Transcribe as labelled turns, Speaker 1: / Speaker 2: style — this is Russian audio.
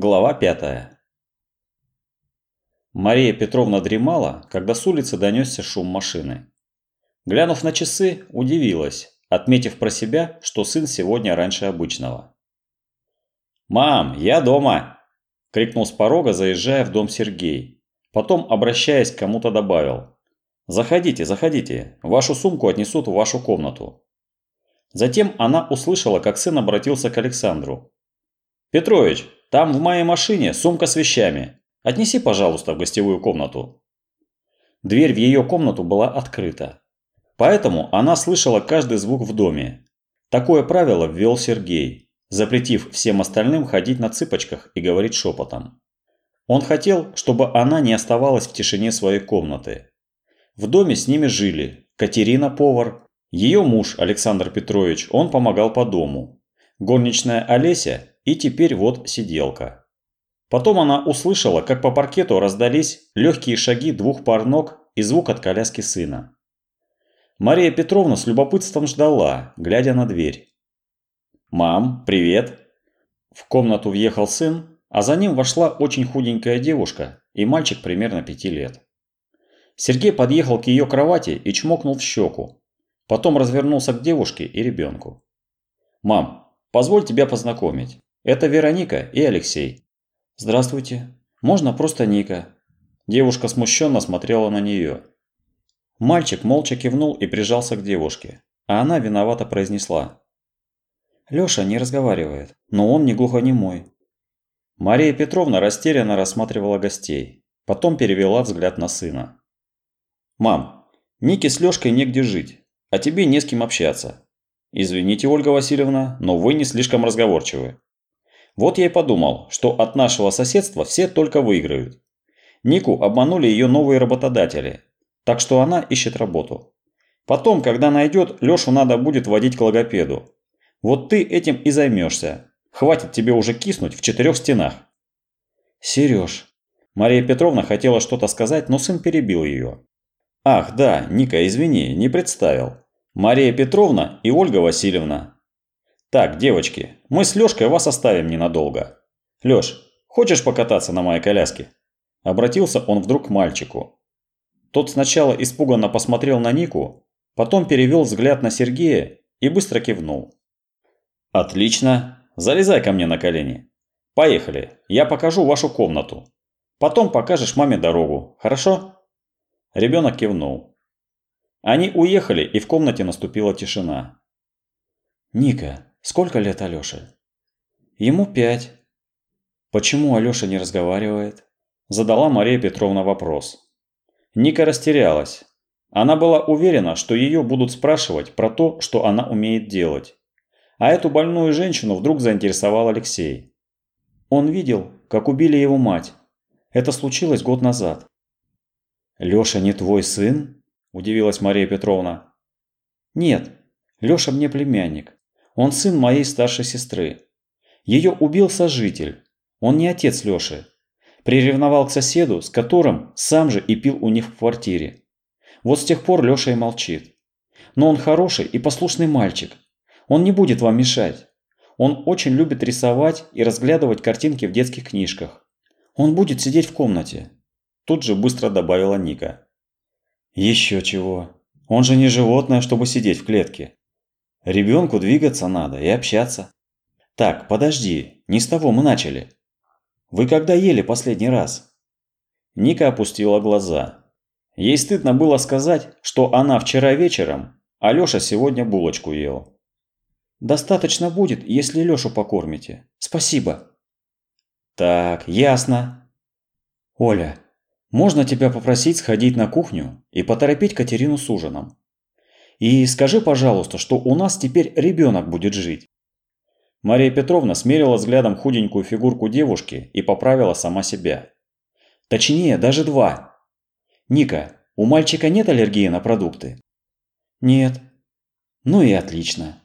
Speaker 1: Глава 5 Мария Петровна дремала, когда с улицы донесся шум машины. Глянув на часы, удивилась, отметив про себя, что сын сегодня раньше обычного. «Мам, я дома!» – крикнул с порога, заезжая в дом Сергей. Потом, обращаясь к кому-то, добавил. «Заходите, заходите, вашу сумку отнесут в вашу комнату». Затем она услышала, как сын обратился к Александру. «Петрович, там в моей машине сумка с вещами. Отнеси, пожалуйста, в гостевую комнату». Дверь в ее комнату была открыта. Поэтому она слышала каждый звук в доме. Такое правило ввел Сергей, запретив всем остальным ходить на цыпочках и говорить шепотом. Он хотел, чтобы она не оставалась в тишине своей комнаты. В доме с ними жили Катерина – повар, ее муж Александр Петрович, он помогал по дому, горничная Олеся и теперь вот сиделка. Потом она услышала, как по паркету раздались легкие шаги двух пар ног и звук от коляски сына. Мария Петровна с любопытством ждала, глядя на дверь. «Мам, привет!» В комнату въехал сын, а за ним вошла очень худенькая девушка и мальчик примерно пяти лет. Сергей подъехал к ее кровати и чмокнул в щеку. Потом развернулся к девушке и ребенку. «Мам, позволь тебя познакомить. Это Вероника и Алексей.
Speaker 2: Здравствуйте. Можно просто Ника.
Speaker 1: Девушка смущенно смотрела на нее. Мальчик молча кивнул и прижался к девушке, а она виновато произнесла.
Speaker 2: Лёша не разговаривает, но он не глухонемой.
Speaker 1: Мария Петровна растерянно рассматривала гостей, потом перевела взгляд на сына. «Мам, Нике с Лёшкой негде жить, а тебе не с кем общаться. Извините, Ольга Васильевна, но вы не слишком разговорчивы. Вот я и подумал, что от нашего соседства все только выиграют. Нику обманули ее новые работодатели, так что она ищет работу. Потом, когда найдет, Лешу надо будет водить к логопеду. Вот ты этим и займешься. Хватит тебе уже киснуть в четырех стенах.
Speaker 2: Сереж.
Speaker 1: Мария Петровна хотела что-то сказать, но сын перебил ее. Ах, да, Ника, извини, не представил. Мария Петровна и Ольга Васильевна. Так, девочки, мы с Лёшкой вас оставим ненадолго. Лёш, хочешь покататься на моей коляске? Обратился он вдруг к мальчику. Тот сначала испуганно посмотрел на Нику, потом перевел взгляд на Сергея и быстро кивнул. «Отлично. Залезай ко мне на колени. Поехали, я покажу вашу комнату. Потом покажешь маме дорогу, хорошо?» Ребенок кивнул. Они уехали, и в комнате наступила тишина.
Speaker 2: «Ника, Сколько лет Алёше?
Speaker 1: Ему пять.
Speaker 2: Почему Алёша не разговаривает?
Speaker 1: Задала Мария Петровна вопрос. Ника растерялась. Она была уверена, что ее будут спрашивать про то, что она умеет делать. А эту больную женщину вдруг заинтересовал Алексей. Он видел, как убили его мать. Это случилось год назад.
Speaker 2: «Лёша не твой сын?» – удивилась Мария Петровна.
Speaker 1: «Нет, Лёша мне племянник. Он сын моей старшей сестры. Ее убил сожитель. Он не отец Лёши. Приревновал к соседу, с которым сам же и пил у них в квартире. Вот с тех пор Лёша и молчит. Но он хороший и послушный мальчик. Он не будет вам мешать. Он очень любит рисовать и разглядывать картинки в детских книжках. Он будет сидеть в комнате. Тут же быстро добавила Ника.
Speaker 2: Еще чего. Он же не животное, чтобы сидеть в клетке. Ребенку двигаться надо и общаться. Так, подожди, не с того мы начали. Вы когда ели последний раз?
Speaker 1: Ника опустила глаза. Ей стыдно было сказать, что она вчера вечером, а Лёша сегодня булочку ел.
Speaker 2: Достаточно будет, если Лёшу покормите. Спасибо.
Speaker 1: Так, ясно.
Speaker 2: Оля, можно тебя попросить сходить на кухню и поторопить Катерину с ужином? И скажи, пожалуйста, что у нас теперь ребенок будет жить.
Speaker 1: Мария Петровна смерила взглядом худенькую фигурку девушки и поправила сама себя.
Speaker 2: Точнее, даже два. Ника, у мальчика нет аллергии на продукты?
Speaker 1: Нет.
Speaker 2: Ну и отлично.